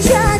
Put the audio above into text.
지쳐